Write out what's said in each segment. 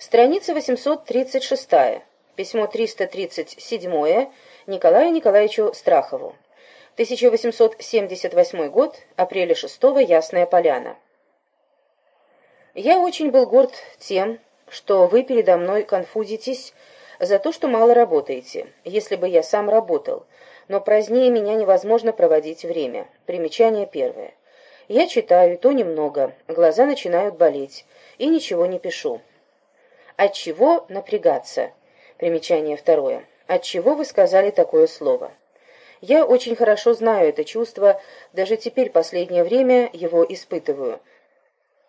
Страница 836. Письмо 337 Николаю Николаевичу Страхову. 1878 год, апреля 6 Ясная Поляна. Я очень был горд тем, что вы передо мной конфузитесь за то, что мало работаете, если бы я сам работал, но празднее меня невозможно проводить время. Примечание первое. Я читаю, то немного, глаза начинают болеть, и ничего не пишу. От чего напрягаться? Примечание второе. От чего вы сказали такое слово? Я очень хорошо знаю это чувство, даже теперь последнее время его испытываю.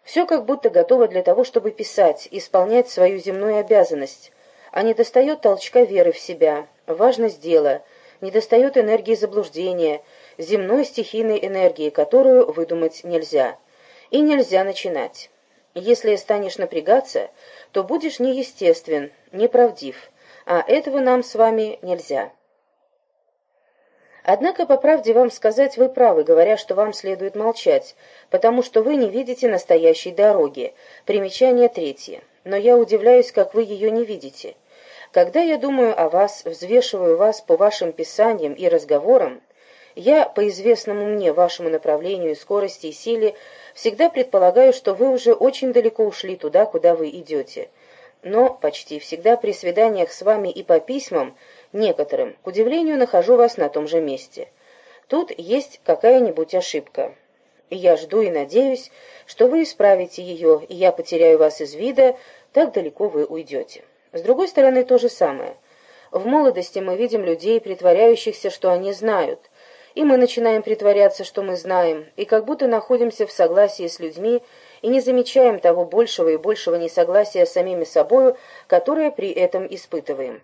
Все как будто готово для того, чтобы писать, исполнять свою земную обязанность, а не достает толчка веры в себя, важность дела, не достает энергии заблуждения, земной стихийной энергии, которую выдумать нельзя. И нельзя начинать. Если станешь напрягаться, то будешь неестествен, неправдив, а этого нам с вами нельзя. Однако, по правде вам сказать, вы правы, говоря, что вам следует молчать, потому что вы не видите настоящей дороги. Примечание третье. Но я удивляюсь, как вы ее не видите. Когда я думаю о вас, взвешиваю вас по вашим писаниям и разговорам, я, по известному мне вашему направлению, скорости и силе, всегда предполагаю, что вы уже очень далеко ушли туда, куда вы идете. Но почти всегда при свиданиях с вами и по письмам Некоторым, к удивлению, нахожу вас на том же месте. Тут есть какая-нибудь ошибка. И я жду и надеюсь, что вы исправите ее, и я потеряю вас из вида, так далеко вы уйдете. С другой стороны, то же самое. В молодости мы видим людей, притворяющихся, что они знают, и мы начинаем притворяться, что мы знаем, и как будто находимся в согласии с людьми, и не замечаем того большего и большего несогласия с самими собою, которое при этом испытываем.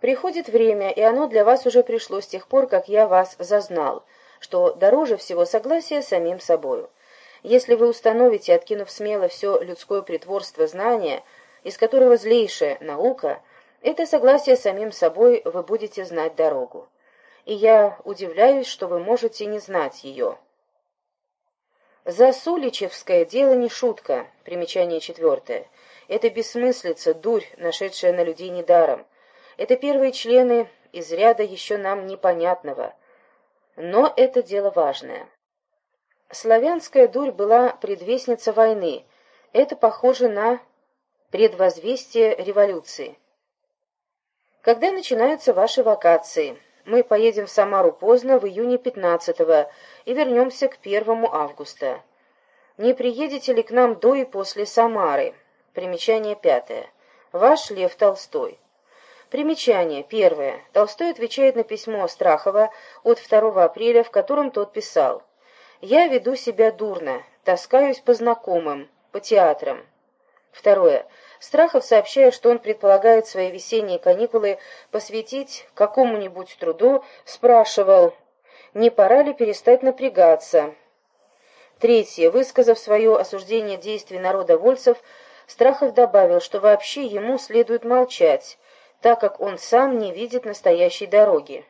Приходит время, и оно для вас уже пришло с тех пор, как я вас зазнал, что дороже всего согласия с самим собою. Если вы установите, откинув смело все людское притворство знания, из которого злейшая наука, это согласие с самим собой вы будете знать дорогу. И я удивляюсь, что вы можете не знать ее. Засуличевское дело не шутка, примечание четвертое. Это бессмыслица, дурь, нашедшая на людей недаром. Это первые члены из ряда еще нам непонятного. Но это дело важное. Славянская дурь была предвестница войны. Это похоже на предвозвестие революции. Когда начинаются ваши вакации? Мы поедем в Самару поздно, в июне 15-го, и вернемся к 1 августа. Не приедете ли к нам до и после Самары? Примечание пятое. Ваш Лев Толстой. Примечание. Первое. Толстой отвечает на письмо Страхова от 2 апреля, в котором тот писал «Я веду себя дурно, таскаюсь по знакомым, по театрам». Второе. Страхов, сообщая, что он предполагает свои весенние каникулы посвятить какому-нибудь труду, спрашивал, не пора ли перестать напрягаться. Третье. Высказав свое осуждение действий народа вольцев, Страхов добавил, что вообще ему следует молчать, так как он сам не видит настоящей дороги.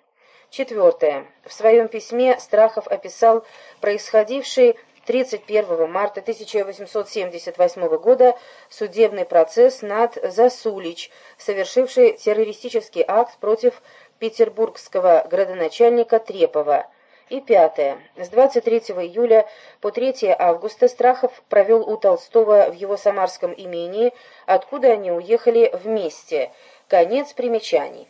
Четвертое. В своем письме Страхов описал происходивший 31 марта 1878 года судебный процесс над Засулич, совершивший террористический акт против петербургского градоначальника Трепова. И пятое. С 23 июля по 3 августа Страхов провел у Толстого в его самарском имении, откуда они уехали вместе – Конец примечаний.